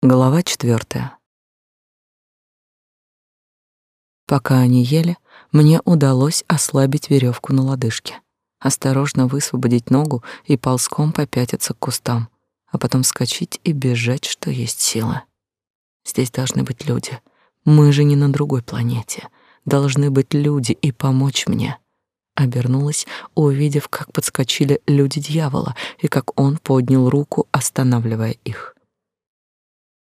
Глава четвертая. Пока они ели, мне удалось ослабить веревку на лодыжке, осторожно высвободить ногу и ползком попятиться к кустам, а потом вскочить и бежать, что есть силы. Здесь должны быть люди. Мы же не на другой планете. Должны быть люди и помочь мне. Обернулась, увидев, как подскочили люди дьявола и как он поднял руку, останавливая их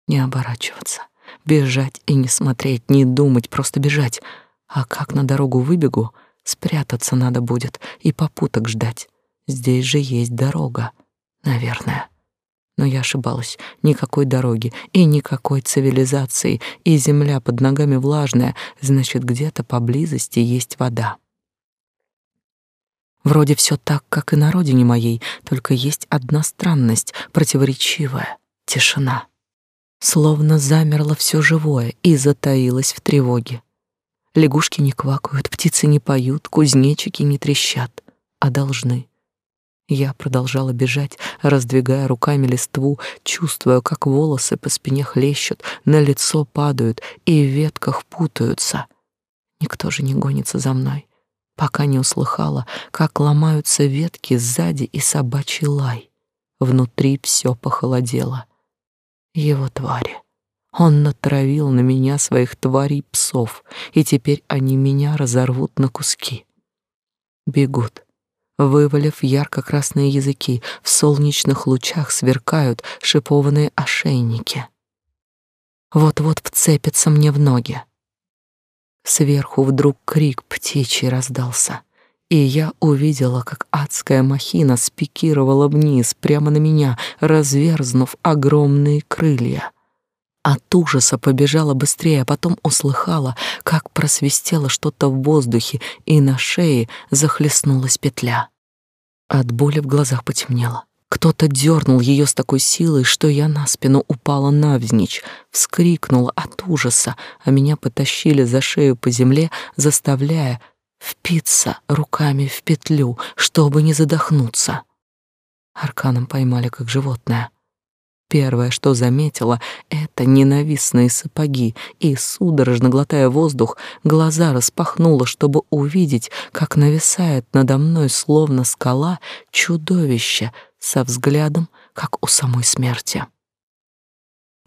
не оборачиваться, бежать и не смотреть, не думать, просто бежать. А как на дорогу выбегу, спрятаться надо будет и попуток ждать. Здесь же есть дорога, наверное. Но я ошибалась. Никакой дороги и никакой цивилизации, и земля под ногами влажная, значит, где-то поблизости есть вода. Вроде все так, как и на родине моей, только есть одна странность, противоречивая — тишина. Словно замерло все живое и затаилось в тревоге. Лягушки не квакают, птицы не поют, кузнечики не трещат, а должны. Я продолжала бежать, раздвигая руками листву, чувствуя, как волосы по спине хлещут, на лицо падают и в ветках путаются. Никто же не гонится за мной, пока не услыхала, как ломаются ветки сзади и собачий лай. Внутри все похолодело — его твари. Он натравил на меня своих тварей псов, и теперь они меня разорвут на куски. Бегут, вывалив ярко-красные языки, в солнечных лучах сверкают шипованные ошейники. Вот-вот вцепятся мне в ноги. Сверху вдруг крик птичий раздался и я увидела, как адская махина спикировала вниз прямо на меня, разверзнув огромные крылья. От ужаса побежала быстрее, а потом услыхала, как просвистело что-то в воздухе, и на шее захлестнулась петля. От боли в глазах потемнело. Кто-то дернул ее с такой силой, что я на спину упала навзничь, вскрикнула от ужаса, а меня потащили за шею по земле, заставляя впиться руками в петлю, чтобы не задохнуться. Арканом поймали как животное. Первое, что заметила, это ненавистные сапоги, и, судорожно глотая воздух, глаза распахнула, чтобы увидеть, как нависает надо мной, словно скала, чудовище со взглядом, как у самой смерти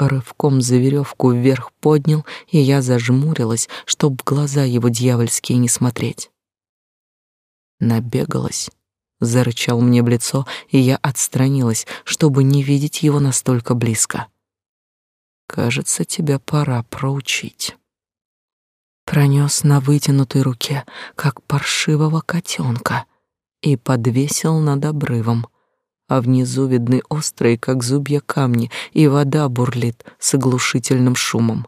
рывком за веревку вверх поднял, и я зажмурилась, чтоб в глаза его дьявольские не смотреть. Набегалась, зарычал мне в лицо, и я отстранилась, чтобы не видеть его настолько близко. Кажется, тебя пора проучить. Пронес на вытянутой руке, как паршивого котенка, и подвесил над обрывом — а внизу видны острые, как зубья камни, и вода бурлит с оглушительным шумом.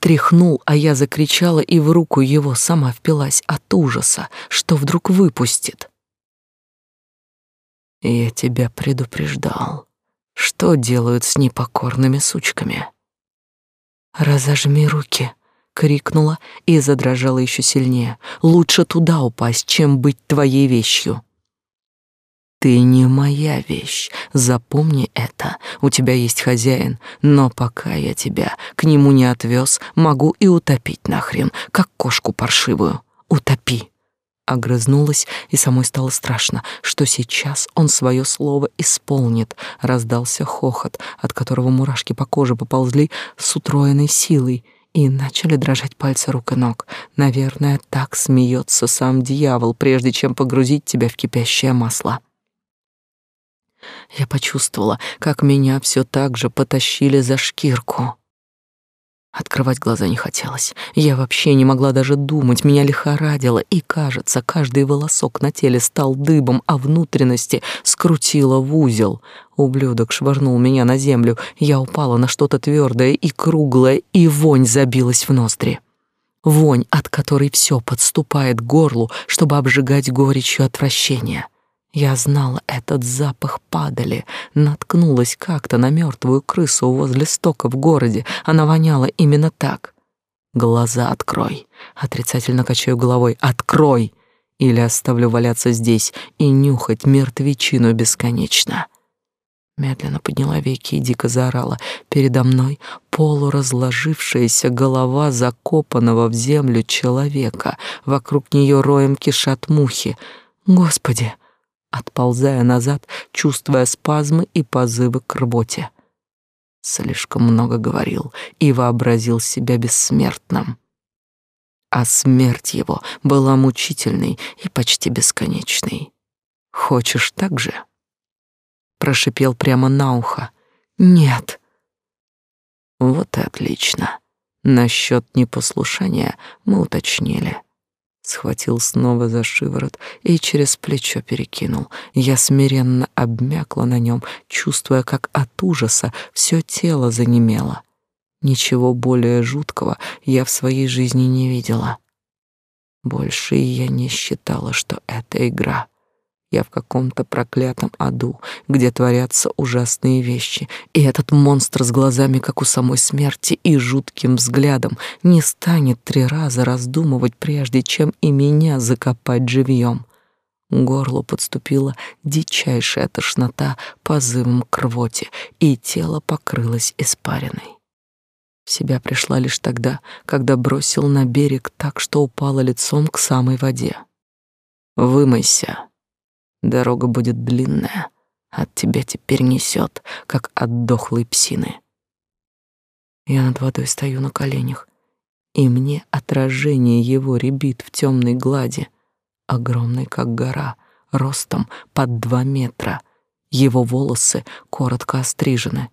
Тряхнул, а я закричала, и в руку его сама впилась от ужаса, что вдруг выпустит. Я тебя предупреждал. Что делают с непокорными сучками? Разожми руки, крикнула и задрожала еще сильнее. Лучше туда упасть, чем быть твоей вещью. Ты не моя вещь, запомни это. У тебя есть хозяин, но пока я тебя к нему не отвез, могу и утопить нахрен, как кошку паршивую. Утопи. Огрызнулась, и самой стало страшно, что сейчас он свое слово исполнит. Раздался хохот, от которого мурашки по коже поползли с утроенной силой, и начали дрожать пальцы рук и ног. Наверное, так смеется сам дьявол, прежде чем погрузить тебя в кипящее масло. Я почувствовала, как меня все так же потащили за шкирку. Открывать глаза не хотелось. Я вообще не могла даже думать, меня лихорадило, и, кажется, каждый волосок на теле стал дыбом, а внутренности скрутило в узел. Ублюдок швырнул меня на землю, я упала на что-то твердое и круглое, и вонь забилась в ноздри. Вонь, от которой все подступает к горлу, чтобы обжигать горечью отвращения. Я знала этот запах падали, наткнулась как-то на мертвую крысу возле стока в городе. Она воняла именно так. Глаза открой. Отрицательно качаю головой. Открой! Или оставлю валяться здесь и нюхать мертвечину бесконечно. Медленно подняла веки и дико заорала. Передо мной полуразложившаяся голова закопанного в землю человека. Вокруг нее роем кишат мухи. Господи! Отползая назад, чувствуя спазмы и позывы к рвоте. Слишком много говорил и вообразил себя бессмертным. А смерть его была мучительной и почти бесконечной. Хочешь так же? прошипел прямо на ухо. Нет. Вот и отлично. Насчет непослушания мы уточнили. Схватил снова за шиворот и через плечо перекинул. Я смиренно обмякла на нем, чувствуя, как от ужаса все тело занемело. Ничего более жуткого я в своей жизни не видела. Больше я не считала, что это игра. Я в каком-то проклятом аду, где творятся ужасные вещи, и этот монстр с глазами, как у самой смерти, и жутким взглядом не станет три раза раздумывать, прежде чем и меня закопать живьем. К горлу подступила дичайшая тошнота позывом к рвоте, и тело покрылось испариной. В себя пришла лишь тогда, когда бросил на берег так, что упала лицом к самой воде. «Вымойся», Дорога будет длинная, от тебя теперь несет, как от дохлой псины. Я над водой стою на коленях, и мне отражение его рябит в темной глади, огромный, как гора, ростом под два метра. Его волосы коротко острижены,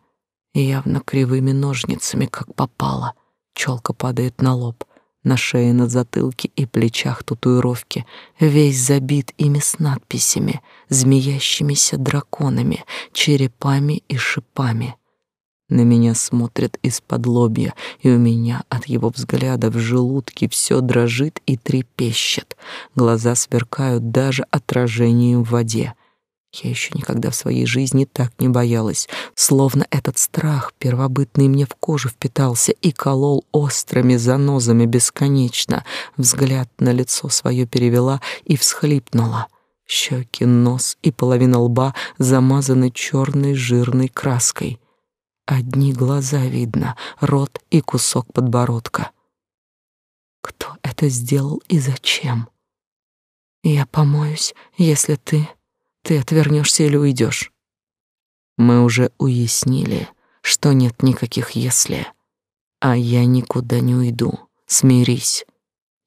явно кривыми ножницами, как попало. Челка падает на лоб — на шее, на затылке и плечах татуировки, весь забит ими с надписями, змеящимися драконами, черепами и шипами. На меня смотрит из-под лобья, и у меня от его взгляда в желудке все дрожит и трепещет. Глаза сверкают даже отражением в воде. Я еще никогда в своей жизни так не боялась, словно этот страх первобытный мне в кожу впитался и колол острыми занозами бесконечно. Взгляд на лицо свое перевела и всхлипнула. Щеки, нос и половина лба замазаны черной жирной краской. Одни глаза видно, рот и кусок подбородка. Кто это сделал и зачем? Я помоюсь, если ты ты отвернешься или уйдешь. Мы уже уяснили, что нет никаких «если», а я никуда не уйду. Смирись.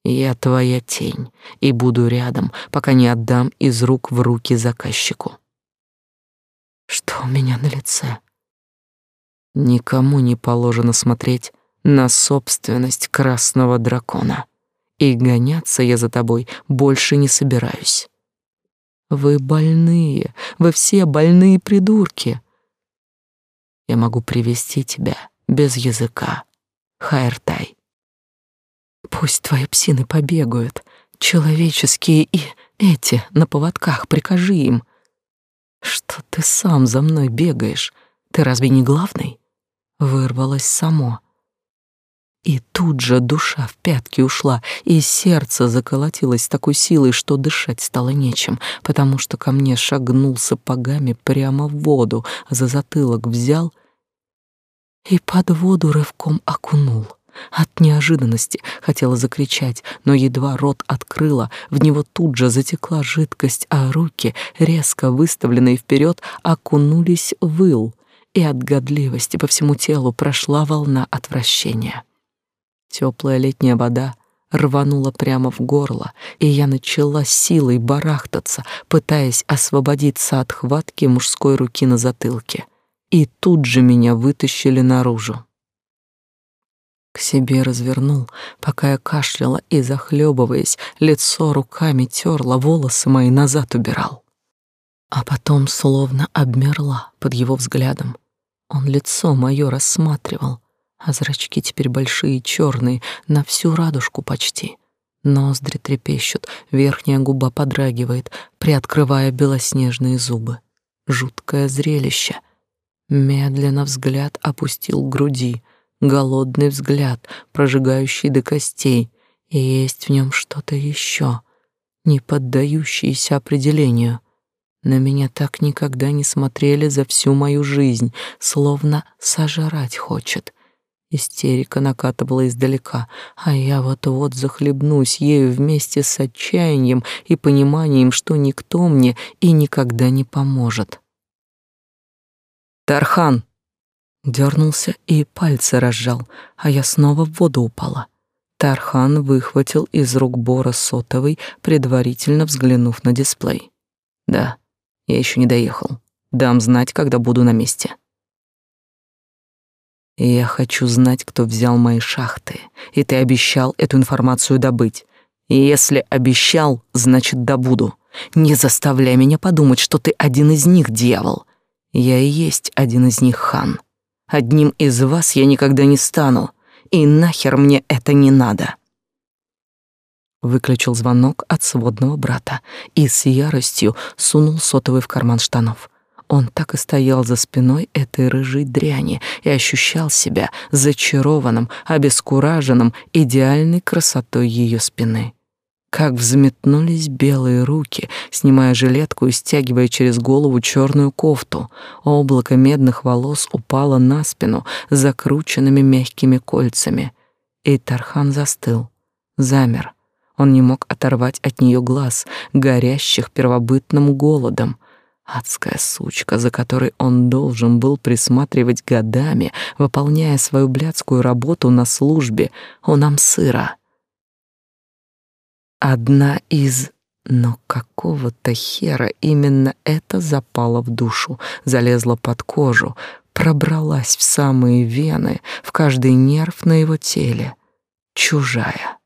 Я твоя тень и буду рядом, пока не отдам из рук в руки заказчику. Что у меня на лице? Никому не положено смотреть на собственность красного дракона, и гоняться я за тобой больше не собираюсь. Вы больные, вы все больные придурки. Я могу привести тебя без языка, Хайртай. Пусть твои псины побегают, человеческие и эти на поводках, прикажи им. Что ты сам за мной бегаешь? Ты разве не главный? Вырвалось само. И тут же душа в пятки ушла, и сердце заколотилось такой силой, что дышать стало нечем, потому что ко мне шагнул сапогами прямо в воду, за затылок взял и под воду рывком окунул. От неожиданности хотела закричать, но едва рот открыла, в него тут же затекла жидкость, а руки, резко выставленные вперед, окунулись в ил, и от годливости по всему телу прошла волна отвращения. Теплая летняя вода рванула прямо в горло, и я начала силой барахтаться, пытаясь освободиться от хватки мужской руки на затылке. И тут же меня вытащили наружу. К себе развернул, пока я кашляла и, захлебываясь, лицо руками терла, волосы мои назад убирал. А потом словно обмерла под его взглядом. Он лицо мое рассматривал, а зрачки теперь большие черные, на всю радужку почти. Ноздри трепещут, верхняя губа подрагивает, приоткрывая белоснежные зубы. Жуткое зрелище. Медленно взгляд опустил к груди, голодный взгляд, прожигающий до костей, и есть в нем что-то еще, не поддающееся определению. На меня так никогда не смотрели за всю мою жизнь, словно сожрать хочет. Истерика накатывала издалека, а я вот-вот захлебнусь ею вместе с отчаянием и пониманием, что никто мне и никогда не поможет. «Тархан!» Дернулся и пальцы разжал, а я снова в воду упала. Тархан выхватил из рук Бора сотовый, предварительно взглянув на дисплей. «Да, я еще не доехал. Дам знать, когда буду на месте». Я хочу знать, кто взял мои шахты, и ты обещал эту информацию добыть. И если обещал, значит, добуду. Не заставляй меня подумать, что ты один из них, дьявол. Я и есть один из них, хан. Одним из вас я никогда не стану, и нахер мне это не надо. Выключил звонок от сводного брата и с яростью сунул сотовый в карман штанов. Он так и стоял за спиной этой рыжей дряни и ощущал себя зачарованным, обескураженным идеальной красотой ее спины. Как взметнулись белые руки, снимая жилетку и стягивая через голову черную кофту. Облако медных волос упало на спину закрученными мягкими кольцами. И Тархан застыл, замер. Он не мог оторвать от нее глаз, горящих первобытным голодом. Адская сучка, за которой он должен был присматривать годами, выполняя свою блядскую работу на службе у Намсыра. Одна из... Но какого-то хера именно это запало в душу, залезла под кожу, пробралась в самые вены, в каждый нерв на его теле. Чужая.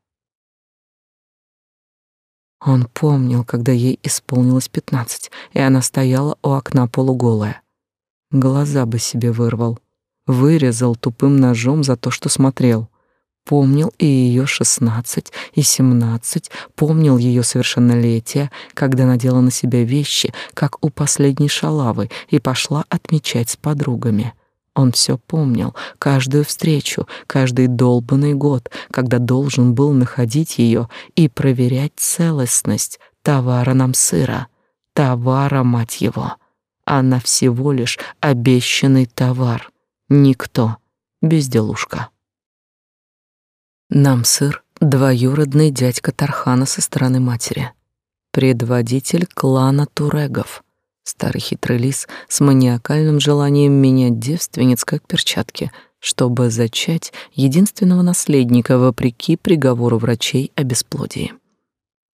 Он помнил, когда ей исполнилось пятнадцать, и она стояла у окна полуголая. Глаза бы себе вырвал, вырезал тупым ножом за то, что смотрел. Помнил и ее шестнадцать, и семнадцать, помнил ее совершеннолетие, когда надела на себя вещи, как у последней шалавы, и пошла отмечать с подругами. Он все помнил, каждую встречу, каждый долбанный год, когда должен был находить ее и проверять целостность товара нам сыра, товара, мать его. Она всего лишь обещанный товар. Никто, безделушка. Нам сыр — двоюродный дядька Тархана со стороны матери, предводитель клана Турегов, Старый хитрый лис с маниакальным желанием менять девственниц как перчатки, чтобы зачать единственного наследника вопреки приговору врачей о бесплодии.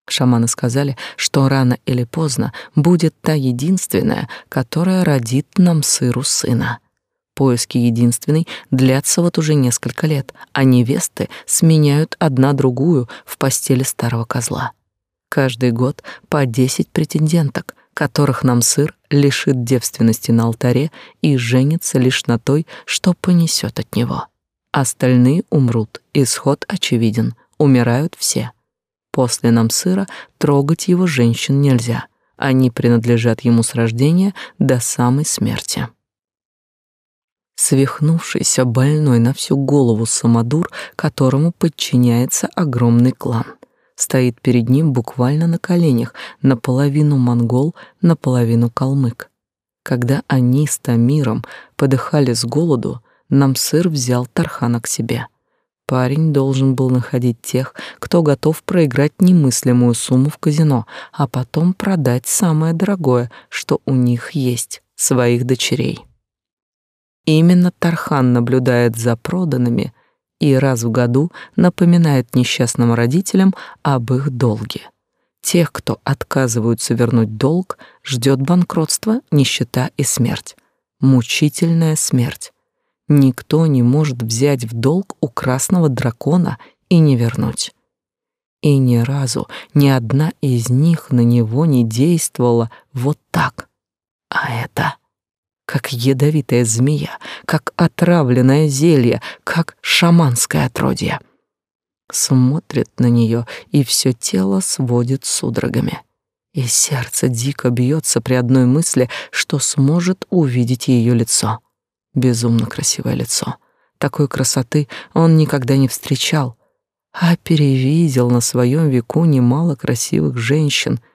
Шаманы сказали, что рано или поздно будет та единственная, которая родит нам сыру сына. Поиски единственной длятся вот уже несколько лет, а невесты сменяют одна другую в постели старого козла. Каждый год по десять претенденток, которых нам сыр лишит девственности на алтаре и женится лишь на той, что понесет от него. Остальные умрут, исход очевиден, умирают все. После нам сыра трогать его женщин нельзя, они принадлежат ему с рождения до самой смерти. Свихнувшийся больной на всю голову самодур, которому подчиняется огромный клан — стоит перед ним буквально на коленях, наполовину монгол, наполовину калмык. Когда они с Тамиром подыхали с голоду, Намсыр взял Тархана к себе. Парень должен был находить тех, кто готов проиграть немыслимую сумму в казино, а потом продать самое дорогое, что у них есть — своих дочерей. Именно Тархан наблюдает за проданными и раз в году напоминает несчастным родителям об их долге. Тех, кто отказываются вернуть долг, ждет банкротство, нищета и смерть. Мучительная смерть. Никто не может взять в долг у красного дракона и не вернуть. И ни разу ни одна из них на него не действовала вот так. А это как ядовитая змея, как отравленное зелье, как шаманское отродье. Смотрит на нее, и все тело сводит судорогами. И сердце дико бьется при одной мысли, что сможет увидеть ее лицо. Безумно красивое лицо. Такой красоты он никогда не встречал, а перевидел на своем веку немало красивых женщин —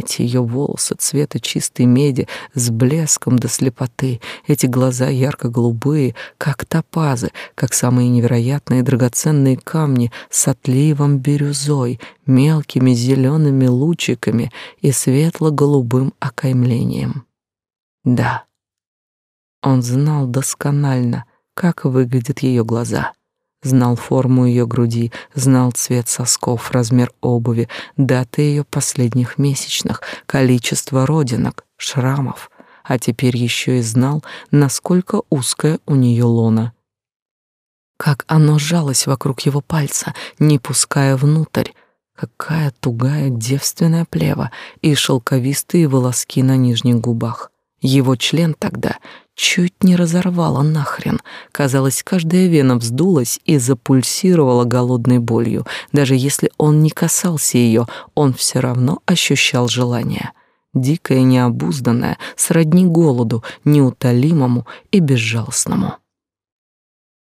Эти ее волосы цвета чистой меди с блеском до слепоты, эти глаза ярко-голубые, как топазы, как самые невероятные драгоценные камни с отливом бирюзой, мелкими зелеными лучиками и светло-голубым окаймлением. Да, он знал досконально, как выглядят ее глаза — знал форму ее груди, знал цвет сосков, размер обуви, даты ее последних месячных, количество родинок, шрамов, а теперь еще и знал, насколько узкая у нее лона. Как оно сжалось вокруг его пальца, не пуская внутрь, какая тугая девственная плева и шелковистые волоски на нижних губах. Его член тогда чуть не разорвало нахрен. Казалось, каждая вена вздулась и запульсировала голодной болью. Даже если он не касался ее, он все равно ощущал желание. Дикое, необузданное, сродни голоду, неутолимому и безжалостному.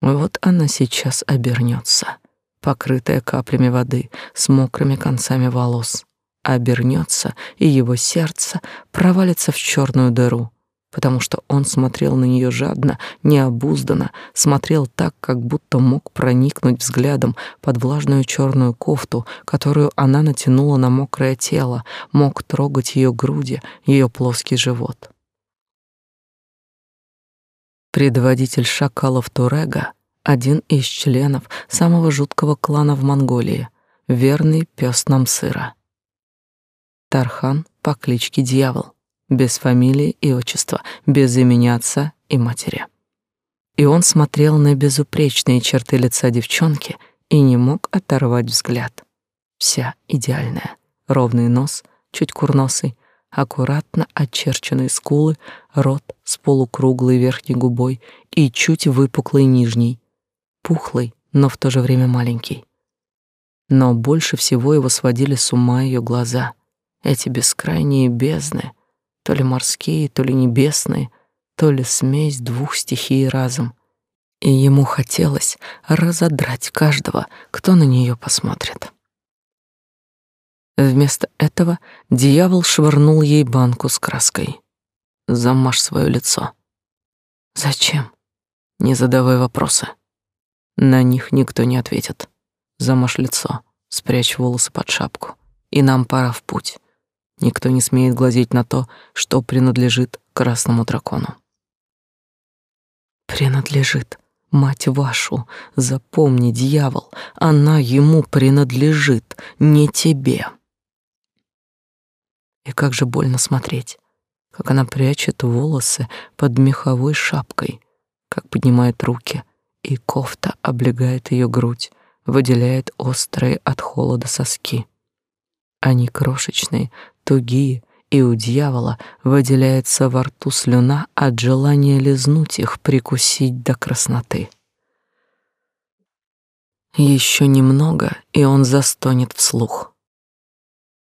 Вот она сейчас обернется, покрытая каплями воды, с мокрыми концами волос. Обернется, и его сердце провалится в черную дыру потому что он смотрел на нее жадно, необузданно, смотрел так, как будто мог проникнуть взглядом под влажную черную кофту, которую она натянула на мокрое тело, мог трогать ее груди, ее плоский живот. Предводитель шакалов Турега, один из членов самого жуткого клана в Монголии, верный пес Намсыра. Тархан по кличке Дьявол без фамилии и отчества, без имени отца и матери. И он смотрел на безупречные черты лица девчонки и не мог оторвать взгляд. Вся идеальная. Ровный нос, чуть курносый, аккуратно очерченные скулы, рот с полукруглой верхней губой и чуть выпуклый нижний, пухлый, но в то же время маленький. Но больше всего его сводили с ума ее глаза, эти бескрайние бездны — то ли морские, то ли небесные, то ли смесь двух стихий разом. И ему хотелось разодрать каждого, кто на нее посмотрит. Вместо этого дьявол швырнул ей банку с краской. Замажь свое лицо. Зачем? Не задавай вопросы. На них никто не ответит. Замажь лицо, спрячь волосы под шапку, и нам пора в путь. Никто не смеет глазеть на то, что принадлежит красному дракону. Принадлежит, мать вашу, запомни, дьявол, она ему принадлежит, не тебе. И как же больно смотреть, как она прячет волосы под меховой шапкой, как поднимает руки, и кофта облегает ее грудь, выделяет острые от холода соски. Они крошечные, тугие, и у дьявола выделяется во рту слюна от желания лизнуть их, прикусить до красноты. Еще немного, и он застонет вслух.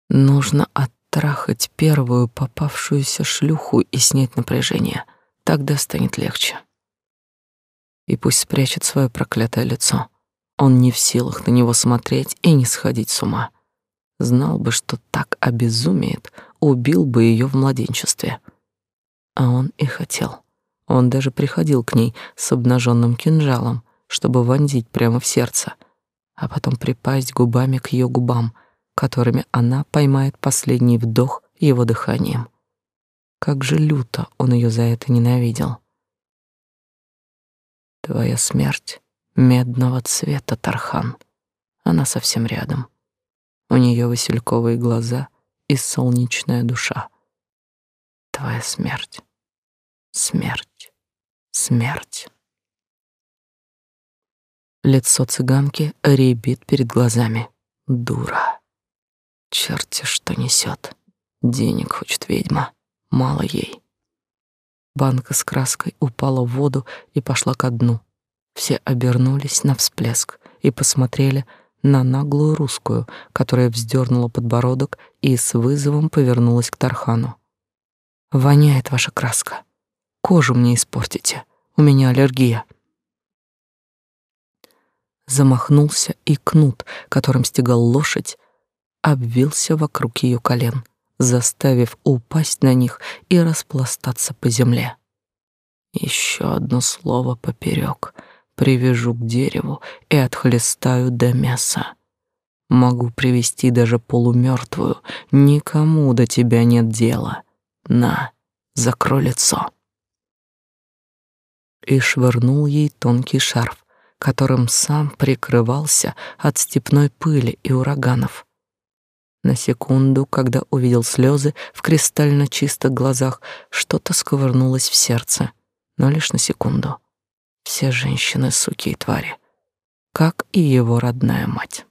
Нужно оттрахать первую попавшуюся шлюху и снять напряжение. Тогда станет легче. И пусть спрячет свое проклятое лицо. Он не в силах на него смотреть и не сходить с ума. Знал бы, что так обезумеет, убил бы ее в младенчестве. А он и хотел. Он даже приходил к ней с обнаженным кинжалом, чтобы вонзить прямо в сердце, а потом припасть губами к ее губам, которыми она поймает последний вдох его дыханием. Как же люто он ее за это ненавидел. Твоя смерть медного цвета, Тархан. Она совсем рядом. У нее васильковые глаза и солнечная душа. Твоя смерть, смерть, смерть. Лицо цыганки рябит перед глазами. Дура. Черти что несет. Денег хочет ведьма. Мало ей. Банка с краской упала в воду и пошла ко дну. Все обернулись на всплеск и посмотрели на наглую русскую, которая вздернула подбородок и с вызовом повернулась к Тархану. «Воняет ваша краска. Кожу мне испортите. У меня аллергия». Замахнулся и кнут, которым стегал лошадь, обвился вокруг ее колен, заставив упасть на них и распластаться по земле. Еще одно слово поперек, привяжу к дереву и отхлестаю до мяса. Могу привести даже полумертвую, никому до тебя нет дела. На, закрой лицо. И швырнул ей тонкий шарф, которым сам прикрывался от степной пыли и ураганов. На секунду, когда увидел слезы в кристально чистых глазах, что-то сковырнулось в сердце, но лишь на секунду. Все женщины суки и твари, как и его родная мать.